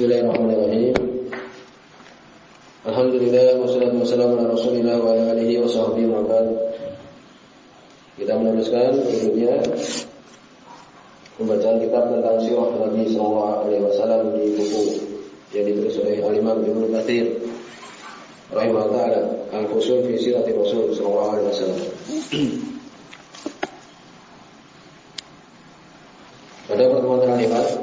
Bismillahirrahmanirrahim. Alhamdulillah wassalatu wassalamu ala Rasulillah wa ala alihi wa sahbihi wa Kita meneruskan berikutnya pembacaan kitab tentang sirah Nabi sallallahu alaihi wasallam di buku yang ditulis oleh Al-Imam Ibnu Katsir rahimahullah taala Al-Fusul fi Sirati Rasul sallallahu alaihi wasallam. Pada pertemuan terakhir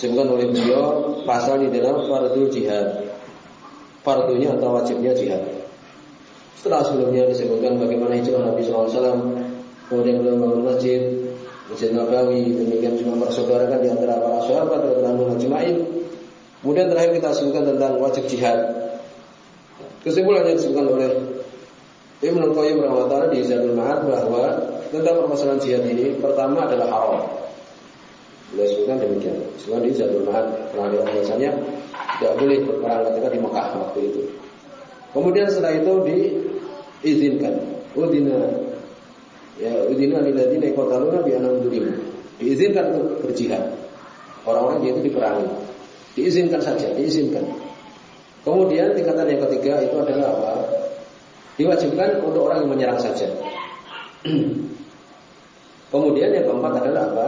disebutkan oleh beliau pasal di dalam fardhu jihad. Fardunya atau wajibnya jihad. Setelah sebelumnya disebutkan bagaimana hijrah Nabi SAW, kemudian beliau membangun masjid, Masjid Nabawi, demikian juga bersaudarakan di antara para sahabat dan majma'in. Kemudian terakhir kita sebutkan tentang wajib jihad. Kesimpulan yang disebutkan oleh Ibnu Qayyim rahimahullah di Zadul Ma'ad bahwa tentang permasalahan jihad ini pertama adalah haram. Beliau sebutkan demikian. Sebab di Zadul Ma'ad pernah biasanya tidak boleh berperang ketika di Mekah waktu itu. Kemudian setelah itu diizinkan. Udina ya udina lilladzina yaqtaluna bi anam Diizinkan untuk berjihad. Orang-orang itu diperangi. Diizinkan saja, diizinkan. Kemudian tingkatan yang ketiga itu adalah apa? Diwajibkan untuk orang yang menyerang saja. Kemudian yang keempat adalah apa?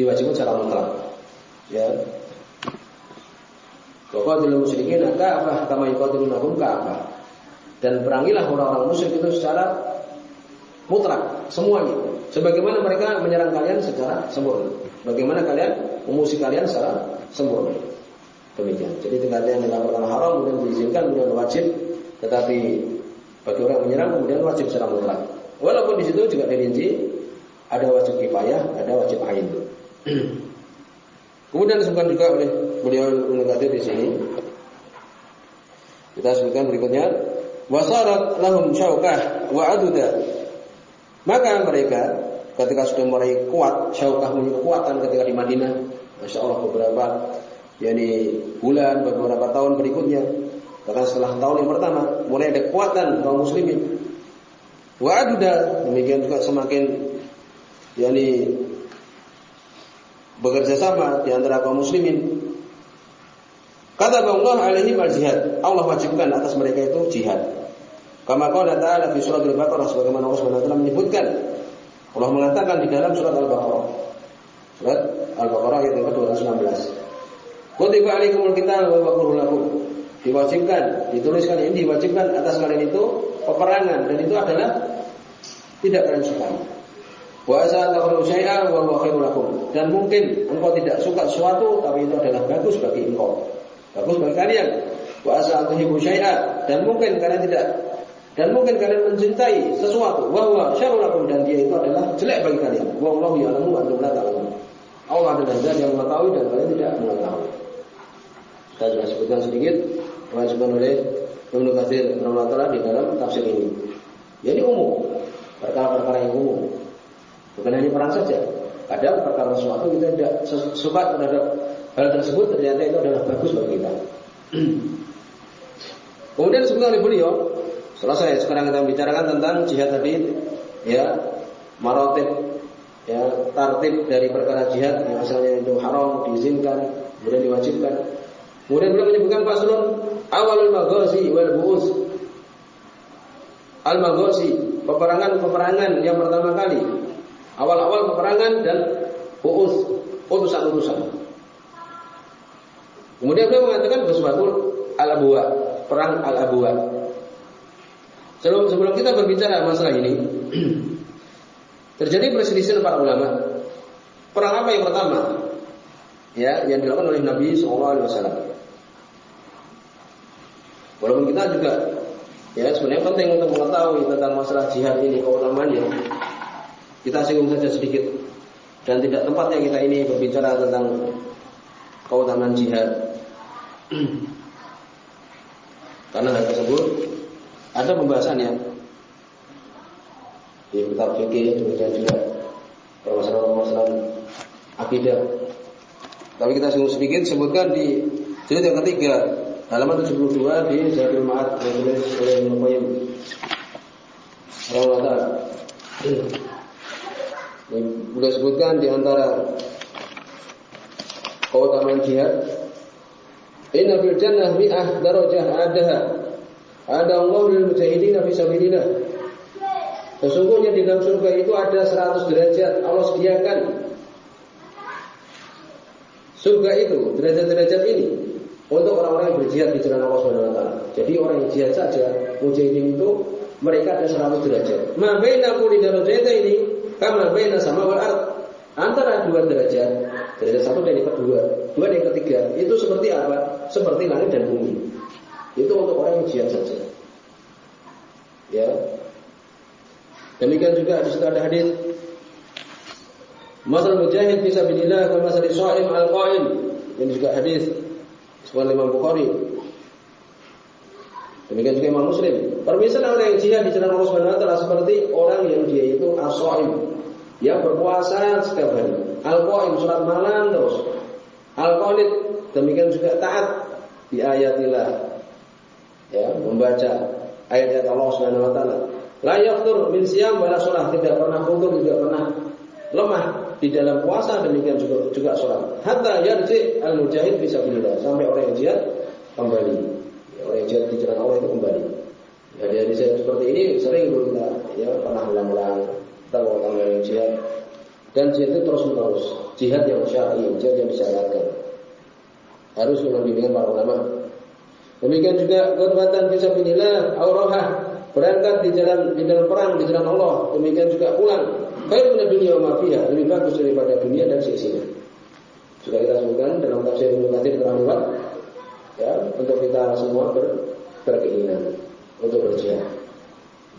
Diwajibkan secara mutlak. Ya. Waqatilul musyrikin ka'bah kama yuqatilunahum ka'bah. Dan perangilah orang-orang musyrik itu secara mutlak semuanya. Sebagaimana mereka menyerang kalian secara sempurna. Bagaimana kalian memusuhi kalian secara sempurna. Demikian. Jadi tingkat yang dilakukan haram kemudian diizinkan kemudian wajib, tetapi bagi orang menyerang kemudian wajib secara mutlak. Walaupun di situ juga dirinci ada wajib kifayah, ada wajib ain. Kemudian disebutkan juga oleh beliau Ibnu di sini. Kita sebutkan berikutnya, wasarat lahum syaukah wa aduda. Maka mereka ketika sudah mulai kuat, syaukah punya kekuatan ketika di Madinah, masya Allah beberapa yakni bulan beberapa tahun berikutnya, bahkan setelah tahun yang pertama mulai ada kekuatan kaum muslimin. Wa aduda demikian juga semakin yakni bekerja sama di antara kaum muslimin. Kata Allah alaihi wal jihad. Allah wajibkan atas mereka itu jihad. Kama qala ta'ala fi surat Al-Baqarah sebagaimana Allah Subhanahu wa taala menyebutkan. Allah mengatakan di dalam surat Al-Baqarah. Surat Al-Baqarah ayat yang ke-216. Kutiba alaikumul qital wa huwa lakum. Diwajibkan, dituliskan ini diwajibkan atas kalian itu peperangan dan itu adalah tidak kalian sukai. Dan mungkin engkau tidak suka sesuatu tapi itu adalah bagus bagi engkau. Bagus bagi kalian. Wa dan mungkin kalian tidak dan mungkin kalian mencintai sesuatu wa dan dia itu adalah jelek bagi kalian. Wallahu ya'lamu antum la ta'lamun. Allah adalah zat yang mengetahui dan kalian tidak mengetahui. Kita sudah sebutkan sedikit disebutkan oleh Ibnu Katsir di dalam tafsir ini. Jadi umum, perkara-perkara yang umum. Bukan hanya perang saja. Ada perkara sesuatu kita tidak suka terhadap hal tersebut ternyata itu adalah bagus bagi kita. Kemudian sebenarnya oleh beliau selesai sekarang kita bicarakan tentang jihad tadi ya marotip ya tartib dari perkara jihad yang asalnya itu haram diizinkan kemudian diwajibkan kemudian beliau menyebutkan paslon awalul maghazi wal bu'us al maghazi peperangan peperangan yang pertama kali Awal-awal peperangan dan uus, utusan-utusan. Kemudian beliau mengatakan Ghazwatul Al-Abwa, perang Al-Abwa. Sebelum sebelum kita berbicara masalah ini, terjadi perselisihan para ulama. Perang apa yang pertama? Ya, yang dilakukan oleh Nabi SAW. Walaupun kita juga ya sebenarnya penting untuk mengetahui tentang masalah jihad ini keutamaannya. Kita singgung saja sedikit dan tidak tempatnya kita ini berbicara tentang keutamaan jihad. Karena hal tersebut ada pembahasannya di kitab fikih demikian juga permasalahan-permasalahan akidah. Tapi kita singgung sedikit sebutkan di jilid yang ketiga halaman 72 di Zadul Ma'ad yang ditulis oleh Ibnu. Sudah sebutkan di antara keutamaan jihad. Inna fil jannah mi'ah darajah adaha. Ada Allah lil mujahidin fi sabilillah. Sesungguhnya di dalam surga itu ada 100 derajat Allah sediakan. Surga itu, derajat-derajat ini untuk orang-orang yang berjihad di jalan Allah Subhanahu wa taala. Jadi orang yang jihad saja, mujahidin itu mereka ada 100 derajat. Ma baina kulli ini kama baina sama wal ard. Antara dua derajat, derajat satu dan yang kedua, dua dan yang ketiga, itu seperti apa? Seperti langit dan bumi. Itu untuk orang yang jihad saja. Ya. Demikian juga di situ ada hadis Masal mujahid bisa binillah kama masal shaim al-qaim. Ini juga hadis sebuah Imam Bukhari. Demikian juga Imam Muslim. Permisalan orang yang jihad di jalan Allah taala seperti orang yang dia itu as-shaim, yang berpuasa setiap hari. Al-qaim surat malam terus. Al-qanit demikian juga taat di ayatillah. Ya, membaca ayat-ayat Allah Subhanahu wa taala. La min siyam wala shalah, tidak pernah futur, tidak pernah lemah di dalam puasa demikian juga juga sholat. Hatta yarji al-mujahid bisa billah sampai orang yang jihad kembali orang yang jihad di jalan Allah itu kembali. Ya, dari saya seperti ini sering kita ya pernah ulang-ulang tentang yang jihad dan jihad itu terus menerus jihad yang syar'i, jihad yang disyariatkan harus dengan bimbingan para ulama. Demikian juga korban fisabilillah aurahah berangkat di jalan di dalam perang di jalan Allah. Demikian juga pulang. Baik punya dunia mafia lebih bagus daripada dunia dan sisinya. Sudah kita sebutkan dalam tafsir Ibnu Katsir terlalu ya untuk kita semua ber, berkeinginan untuk berjihad.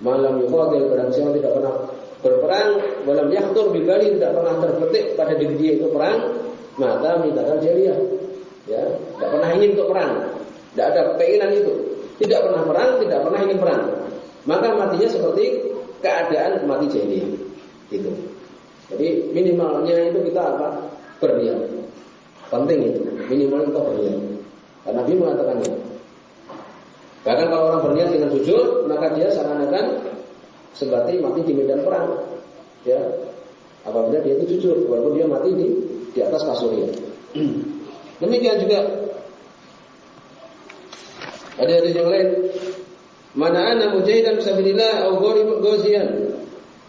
Malam yuqatil barang siapa tidak pernah berperang, malam yahtur bibali tidak pernah terbetik pada diri dia itu perang, maka mintakan jariah. Ya, tidak pernah ingin untuk perang. Tidak ada keinginan itu. Tidak pernah perang, tidak pernah ingin perang. Maka matinya seperti keadaan mati jahiliyah. Itu. Jadi minimalnya itu kita apa? Berniat. Penting itu. Minimal kita berniat. Karena Nabi mengatakannya. Bahkan kalau orang berniat dengan jujur, maka dia seakan-akan sebati mati di medan perang. Ya, apabila dia itu jujur, walaupun dia mati di di atas kasurnya. Demikian juga ada hadis yang lain. Mana ana mujahidan fisabilillah au ghaziyan.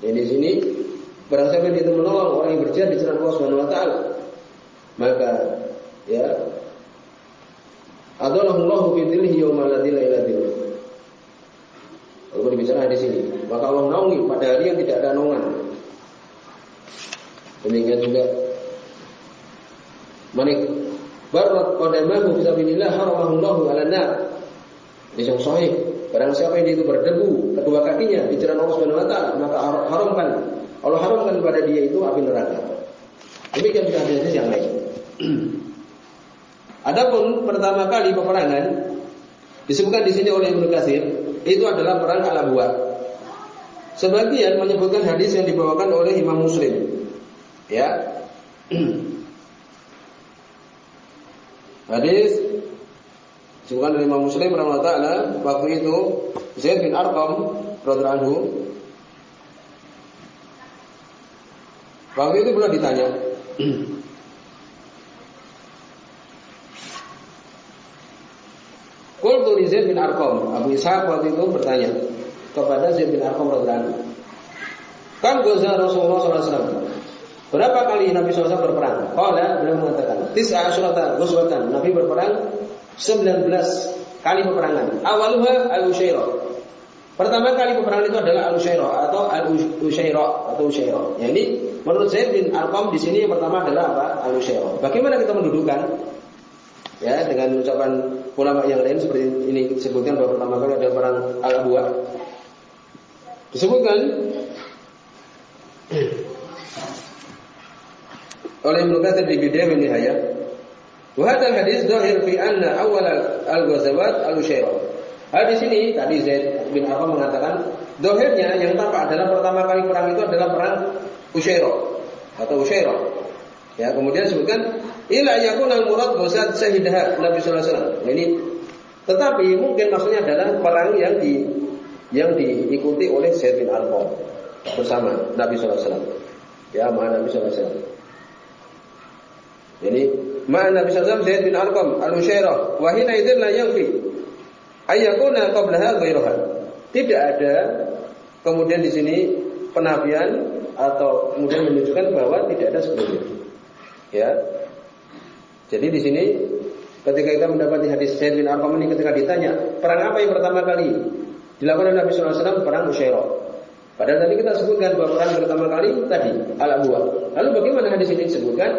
Jadi di sini barang siapa yang itu menolong orang yang berjihad di jalan Allah Subhanahu wa taala, maka ya Adalahullahu fi dhillihi yawma la dhilla illa dhilluh. Kalau berbicara di sini, maka Allah naungi pada hari yang tidak ada naungan. Demikian juga Manik barat qadamahu fi sabilillah haramahullahu 'ala nar. Ini yang sahih. Barang siapa yang itu berdebu kedua kakinya di jalan Allah Subhanahu wa taala, maka haramkan Allah haramkan kepada dia itu api neraka. Demikian juga hadis yang lain. Adapun pertama kali peperangan disebutkan di sini oleh Ibnu Katsir itu adalah perang Al-Abwa. Sebagian menyebutkan hadis yang dibawakan oleh Imam Muslim. Ya. hadis disebutkan oleh Imam Muslim rahimahullah taala waktu itu Zaid bin Arqam radhiyallahu anhu Waktu itu pernah ditanya Qultu li Zaid bin Arqam. Abu Ishaq waktu itu bertanya kepada Zaid bin Arqam radhiyallahu Kam goza Rasulullah SAW Berapa kali Nabi SAW berperang? Qala beliau mengatakan Tis'a asyurata ghuzwatan Nabi berperang 19 kali peperangan. Awaluha al-Usyairah Pertama kali peperangan itu adalah al-Usyairah Atau al-Usyairah Atau Usyairah ya, Ini menurut Zaid bin Arqam di sini yang pertama adalah apa? Al-Usyairah Bagaimana kita mendudukan? Ya dengan ucapan ulama yang lain seperti ini disebutkan bahwa pertama kali ada perang al-abwa disebutkan oleh Ibnu Katsir di Bidayah wa Nihayah. Wa hadha hadis dhahir fi anna awal al-ghazawat al-usyairah hadis ini tadi Zaid bin Arqam mengatakan dohirnya yang tampak adalah pertama kali perang itu adalah perang Usyairah atau Usyairah ya kemudian disebutkan Ila yakuna murad bosat sahidah Nabi sallallahu alaihi wasallam. Ini tetapi mungkin maksudnya adalah perang yang di yang diikuti oleh Zaid bin Arqam bersama Nabi wasallam. Ya, mana Nabi wasallam. Ini Ma'an Nabi SAW Zaid bin Arqam al-Musyairah wa hina idzin la yakfi ayyakuna qablaha ghairuha. Tidak ada kemudian di sini penafian atau kemudian menunjukkan bahwa tidak ada sebelumnya. Ya. Jadi di sini ketika kita mendapati hadis Zaid bin Arqam ini ketika ditanya, perang apa yang pertama kali dilakukan oleh Nabi SAW? Perang Musyairah. Padahal tadi kita sebutkan bahwa perang pertama kali tadi al buah. Lalu bagaimana hadis ini disebutkan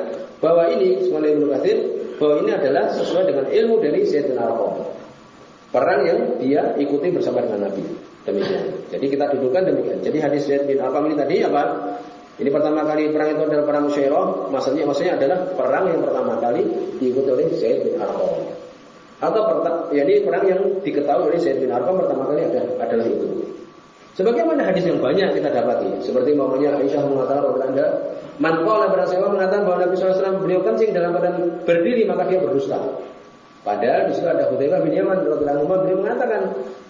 bahwa ini semuanya Ibnu Katsir bahwa ini adalah sesuai dengan ilmu dari bin Arqam. Perang yang dia ikuti bersama dengan Nabi. Demikian. Jadi kita dudukkan demikian. Jadi hadis Zaid bin Arqam ini tadi apa? Ini pertama kali perang itu adalah perang Musyairah, maksudnya maksudnya adalah perang yang pertama kali diikuti oleh Zaid bin Arqam. Atau jadi perang yang diketahui oleh Zaid bin Arqam pertama kali ada, adalah itu. Sebagaimana hadis yang banyak kita dapati, seperti mamanya Aisyah mengatakan bahwa Anda, man qala berasal mengatakan bahwa Nabi SAW beliau kencing dalam badan berdiri maka dia berdusta. Padahal di situ ada Hudzaifah bin Yaman radhiyallahu anhu beliau mengatakan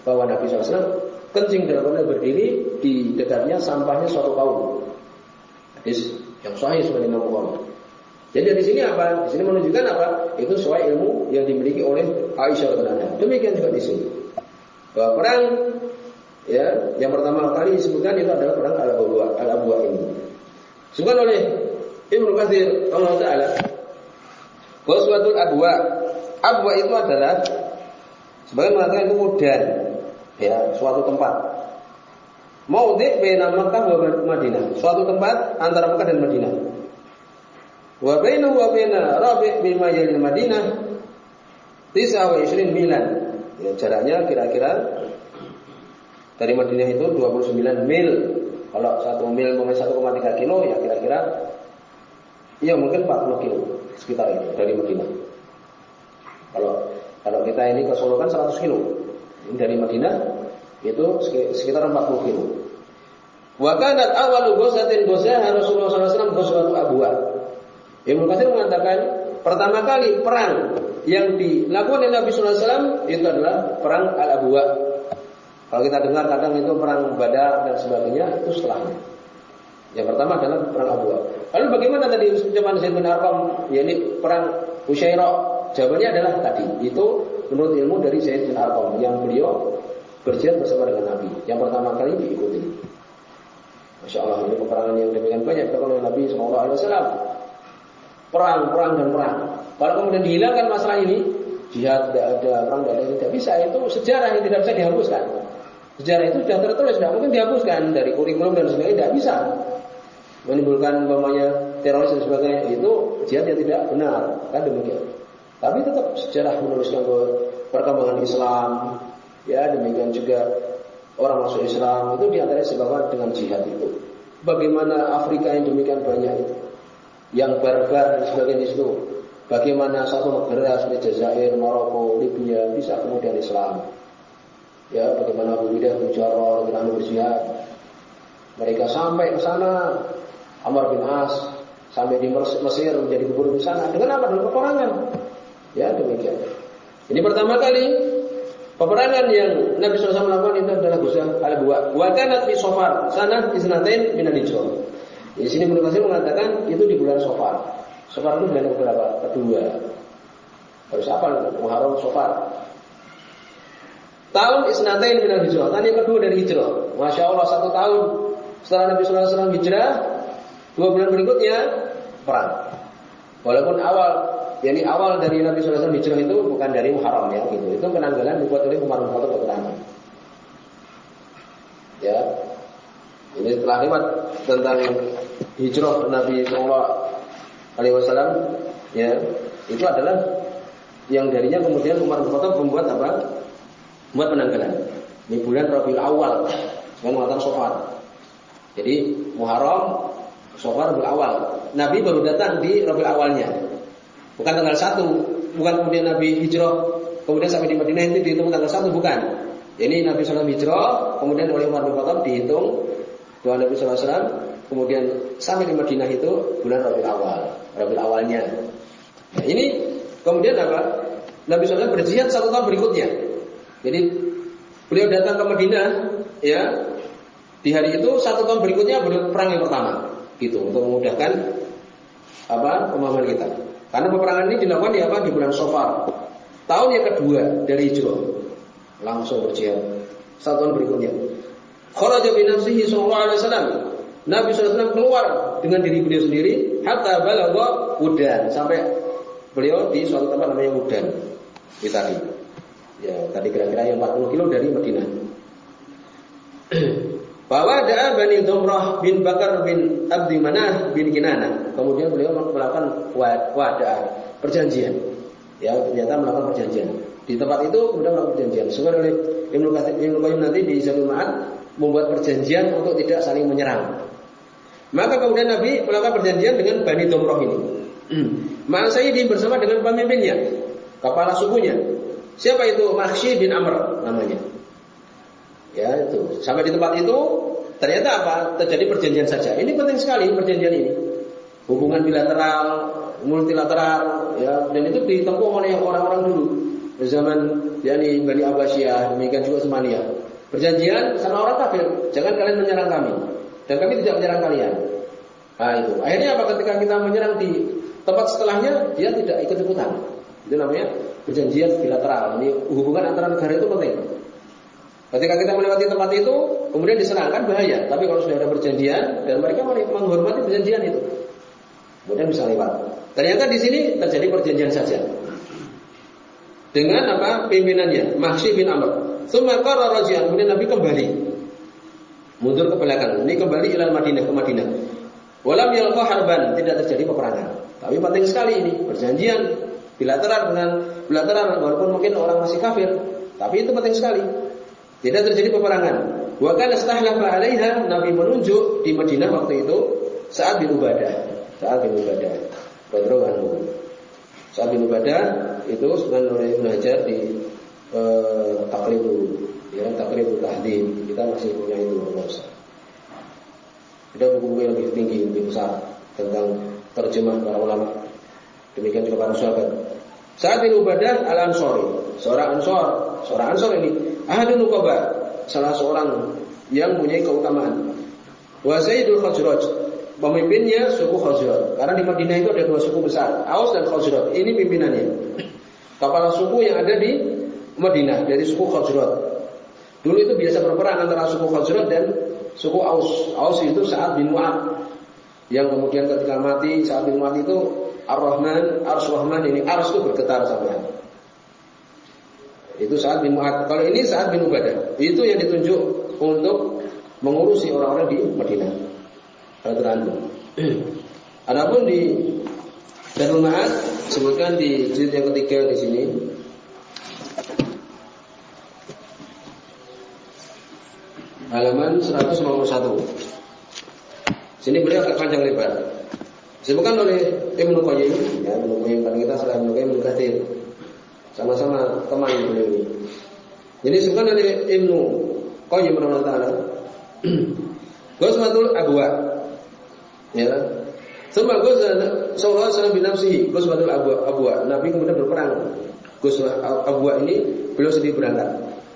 bahwa Nabi SAW kencing dalam badan berdiri di dekatnya sampahnya suatu kaum. Hadis yang sahih sebagai Imam Bukhari. Jadi di sini apa? Di sini menunjukkan apa? Itu sesuai ilmu yang dimiliki oleh Aisyah radhiyallahu Demikian juga di sini. Bahwa perang ya yang pertama kali disebutkan itu adalah perang al-Abwa al-Abwa ini. Disebutkan oleh Ibnu Katsir Allah taala Ghazwatul Abwa. Abwa itu adalah sebagai mengatakan itu mudan ya suatu tempat Maudhi baina Makkah wa Madinah. Suatu tempat antara Makkah dan Madinah. Wa bainahu wa baina Rabi' yalil Madinah 29 milan. Ya, jaraknya kira-kira dari Madinah itu 29 mil. Kalau satu mil mungkin 1,3 kilo ya kira-kira ya mungkin 40 kilo sekitar itu dari Madinah. Kalau kalau kita ini ke Solo kan 100 kilo. Ini dari Madinah itu sekitar 40 kilo. Wa kanat awalu ghazatin ghazaha Rasulullah SAW ghazwatu Abwa. Ibnu Katsir mengatakan pertama kali perang yang dilakukan oleh Nabi SAW itu adalah perang Al-Abwa. Kalau kita dengar kadang itu perang Badar dan sebagainya itu setelahnya. Yang pertama adalah perang Abwa. Lalu bagaimana tadi ucapan Zaid bin Arqam yakni perang Usyairah? Jawabannya adalah tadi itu menurut ilmu dari Zaid bin Arqam yang beliau berjihad bersama dengan Nabi. Yang pertama kali diikuti. Masya Allah ini peperangan yang demikian banyak oleh Nabi Shallallahu Alaihi Wasallam. Perang, perang dan perang. Kalau kemudian dihilangkan masalah ini, jihad tidak ada, perang tidak ada, tidak bisa. Itu sejarah yang tidak bisa dihapuskan. Sejarah itu sudah tertulis, tidak mungkin dihapuskan dari kurikulum dan sebagainya, tidak bisa. Menimbulkan umpamanya teroris dan sebagainya itu jihad yang tidak benar, kan demikian. Tapi tetap sejarah menuliskan perkembangan Islam, Ya demikian juga orang masuk Islam itu di antaranya sebabkan dengan jihad itu. Bagaimana Afrika yang demikian banyak itu, yang barbar dan sebagainya itu. Bagaimana satu negara seperti Jazair, Maroko, Libya bisa kemudian Islam. Ya, bagaimana Abu Bidah bin Jarrah dengan berjihad. Mereka sampai ke sana, Amr bin As sampai di Mesir menjadi gubernur di sana dengan apa? Dengan peperangan. Ya, demikian. Ini pertama kali Peperangan yang Nabi SAW lakukan itu adalah Gusah al-Buwa. Wa kanat fi Safar, sanad isnatain min al-Hijrah. Di sini Ibnu Katsir mengatakan itu di bulan Safar. Safar itu bulan berapa? Kedua. Harus apa? Muharram Safar. Tahun isnatain min al-Hijrah. Tahun yang kedua dari Hijrah. Masya Allah satu tahun setelah Nabi SAW hijrah, dua bulan berikutnya perang. Walaupun awal jadi awal dari Nabi SAW hijrah itu bukan dari Muharram ya gitu. Itu penanggalan dibuat oleh Umar bin Khattab. Ya. Ini telah lewat tentang hijrah Nabi Sallallahu Alaihi Wasallam ya itu adalah yang darinya kemudian Umar bin Khattab membuat apa? Membuat penanggalan. Ini bulan Rabiul Awal dengan mengatakan Sofar. Jadi Muharram, Sofar Rabiul Awal. Nabi baru datang di Rabiul Awalnya. Bukan tanggal 1, bukan kemudian Nabi hijrah, kemudian sampai di Madinah itu dihitung tanggal 1 bukan. Ini Nabi SAW hijrah, kemudian oleh Umar bin Khattab dihitung doa Nabi SAW, kemudian sampai di Madinah itu bulan Rabiul Awal, Rabiul Awalnya. Nah, ini kemudian apa? Nabi SAW berjihad satu tahun berikutnya. Jadi beliau datang ke Madinah, ya di hari itu satu tahun berikutnya perang yang pertama, gitu untuk memudahkan apa pemahaman kita. Karena peperangan ini dilakukan di apa? Di bulan Sofar. Tahun yang kedua dari Hijrah. Langsung berjihad. Satu tahun berikutnya. Kharaja bi nafsihi sallallahu alaihi wasallam. Nabi SAW keluar dengan diri beliau sendiri hatta balagha udan sampai beliau di suatu tempat namanya Udan di tadi. Ya, tadi kira-kira yang 40 kilo dari Madinah. Bahwa ada Bani Domrah bin Bakar bin Abdi Manah bin Kinana. Kemudian beliau melakukan wadah perjanjian. Ya, ternyata melakukan perjanjian. Di tempat itu kemudian melakukan perjanjian. Sebenarnya oleh Ibnu Qayyim nanti di Zadul Ma'ad membuat perjanjian untuk tidak saling menyerang. Maka kemudian Nabi melakukan perjanjian dengan Bani Domroh ini. Ma'al Sayyidin bersama dengan pemimpinnya, kepala sukunya. Siapa itu? Makhshi bin Amr namanya. Ya itu. Sampai di tempat itu ternyata apa? Terjadi perjanjian saja. Ini penting sekali perjanjian ini. Hubungan bilateral, multilateral, ya dan itu ditempuh oleh orang-orang dulu zaman yakni Bani Abbasiyah, demikian juga Semania. Perjanjian sama orang kafir, jangan kalian menyerang kami dan kami tidak menyerang kalian. Nah itu. Akhirnya apa ketika kita menyerang di tempat setelahnya dia tidak ikut ikutan. Itu namanya perjanjian bilateral. Ini hubungan antara negara itu penting. Ketika kita melewati tempat itu, kemudian diserang kan bahaya. Tapi kalau sudah ada perjanjian dan mereka menghormati perjanjian itu, kemudian bisa lewat. Ternyata di sini terjadi perjanjian saja. Dengan apa? Pimpinannya, Mahsi bin Amr. Sumakar rajian, kemudian Nabi kembali. Mundur ke belakang. Ini kembali ilal Madinah ke Madinah. Walam yalqa harban, tidak terjadi peperangan. Tapi penting sekali ini, perjanjian bilateral dengan bilateral walaupun mungkin orang masih kafir, tapi itu penting sekali. Tidak terjadi peperangan. Wa kana stahlafa 'alaiha Nabi menunjuk di Madinah waktu itu saat bin. Saat bin Ubadah. Radhiyallahu Saat bin itu sebenarnya oleh Ibnu di eh, ya Taqribul Tahdid. Kita masih punya itu Ustaz. Ada buku-buku yang lebih tinggi, lebih besar tentang terjemah para ulama. Demikian juga para sahabat. Saat bin Ubadah al-Ansori, seorang Ansor, seorang Ansor ini Ahadun Nuqaba, salah seorang yang punya keutamaan. Wa Zaidul Khazraj, pemimpinnya suku Khazraj. Karena di Madinah itu ada dua suku besar, Aus dan Khazraj. Ini pimpinannya. Kepala suku yang ada di Madinah dari suku Khazraj. Dulu itu biasa berperang antara suku Khazraj dan suku Aus. Aus itu saat bin Mu'ad. Yang kemudian ketika mati saat bin Mu'ad itu Ar-Rahman, Ars Rahman ini Ars itu bergetar sampai itu saat bin Mu'ad. Kalau ini saat bin Ubadah. Itu yang ditunjuk untuk mengurusi orang-orang di Madinah. Radhiyallahu Adapun di Darul Ma'ad sebutkan di jilid yang ketiga di sini halaman 191. Sini beliau agak panjang lebar. Disebutkan oleh Ibnu Qayyim, ya Ibnu Qayyim kan kita selain Ibnu Qayyim Katsir. Sama-sama teman beliau ini. Jadi sebenarnya dari Ibnu Qayyim rahimahullah Ghazwatul Abwa. Ya. Suma ghazwa sallallahu alaihi wasallam binafsihi Ghazwatul Abwa. Abwa. Nabi kemudian berperang. Ghazwa Abwa ini beliau sendiri berangkat.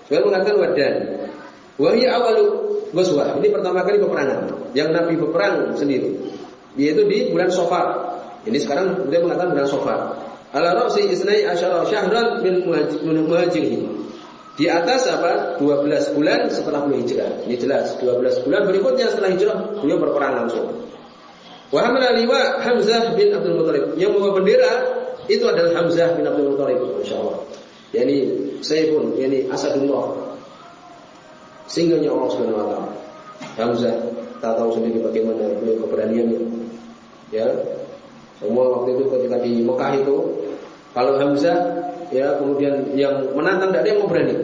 Beliau mengatakan wadan. Wahai awalu ghazwa. Ini pertama kali peperangan yang Nabi berperang sendiri. Yaitu di bulan Sofar. Ini sekarang beliau mengatakan bulan Sofar ala ra'si isnai asyara syahran min muhajirin. Di atas apa? 12 bulan setelah beliau hijrah. Ini jelas 12 bulan berikutnya setelah hijrah beliau berperang langsung. Wa hamala liwa Hamzah bin Abdul Muthalib. Yang membawa bendera itu adalah Hamzah bin Abdul Muthalib insyaallah. Yani pun, yani Asadullah. Singganya Allah Subhanahu wa taala. Hamzah tak tahu sendiri bagaimana beliau keberaniannya. Ya, semua waktu itu ketika di Mekah itu kalau Hamzah ya kemudian yang menantang tidak ada yang mau berani.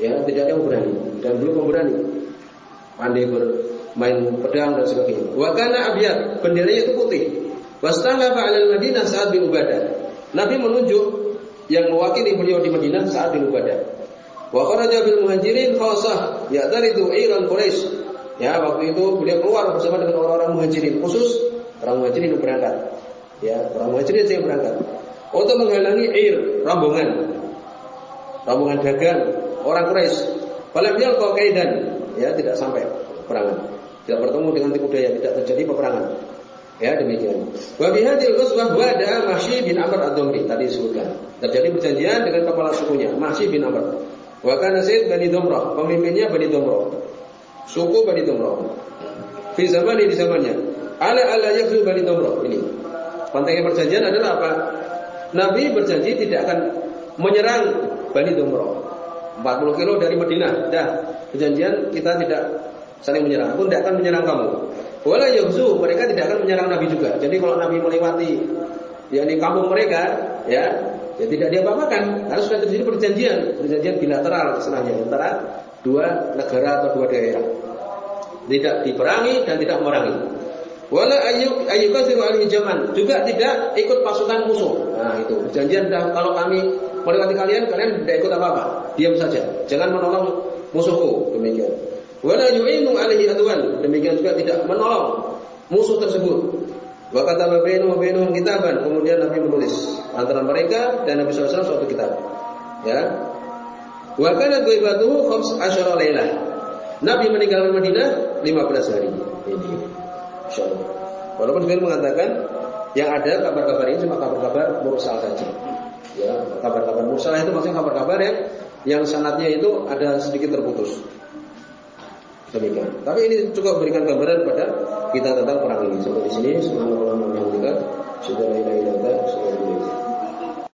Ya, tidak ada yang berani dan belum berani. Pandai bermain pedang dan sebagainya. Wa kana abyad, benderanya itu putih. Wastalafa 'alal Madinah saat bin Ubadah. Nabi menunjuk yang mewakili beliau di Madinah saat bin Ubadah. Wa kharaja bil muhajirin khasah, itu Iran Quraisy. Ya, waktu itu beliau keluar bersama dengan orang-orang muhajirin, khusus orang muhajirin berangkat. Ya, orang muhajirin yang berangkat. Untuk menghalangi air rombongan. Rombongan dagang orang Quraisy. Falam kau kaidan, ya tidak sampai peperangan. Tidak bertemu dengan tipu daya, tidak terjadi peperangan. Ya demikian. Wa bihadil ghazwah wada Mahsy bin Amr ad-Dumri tadi disebutkan. Terjadi perjanjian dengan kepala sukunya Mahsy bin Amr. Wa kana Sayyid Bani Dumrah, pemimpinnya Bani Dumrah. Suku Bani Dumrah. Fi zamani di zamannya. Ala ala yaghzu Bani Dumrah ini. Pentingnya perjanjian adalah apa? Nabi berjanji tidak akan menyerang Bani Dumrah. 40 kilo dari Madinah. Dah, perjanjian kita tidak saling menyerang. Pun tidak akan menyerang kamu. Wala yuhzu, mereka tidak akan menyerang Nabi juga. Jadi kalau Nabi melewati yakni kampung mereka, ya, ya tidak diapa-apakan. Harus sudah terjadi perjanjian, perjanjian bilateral istilahnya antara dua negara atau dua daerah. Tidak diperangi dan tidak memerangi. Wala ayyuk ayyukasiru alaihi jaman, juga tidak ikut pasukan musuh. Nah, itu perjanjian dah kalau kami melewati kalian, kalian tidak ikut apa-apa. Diam saja. Jangan menolong musuhku, demikian. Wala yu'inu alaihi adwan. Demikian juga tidak menolong musuh tersebut. Wa kata bainu bainu kitaban. Kemudian Nabi menulis antara mereka dan Nabi SAW suatu kitab. Ya. Wa kana ghaibatuhu khams asyara lailah. Nabi meninggalkan Madinah 15 hari. Ini. Insyaallah. Walaupun sebenarnya mengatakan yang ada kabar-kabar ini cuma kabar-kabar mursal saja. Ya, kabar-kabar mursal itu maksudnya kabar-kabar yang yang sanatnya itu ada sedikit terputus. Demikian. Tapi ini cukup berikan gambaran pada kita tentang perang ini. Sampai di sini, subhanallah wa bihamdika, sudah la ilaha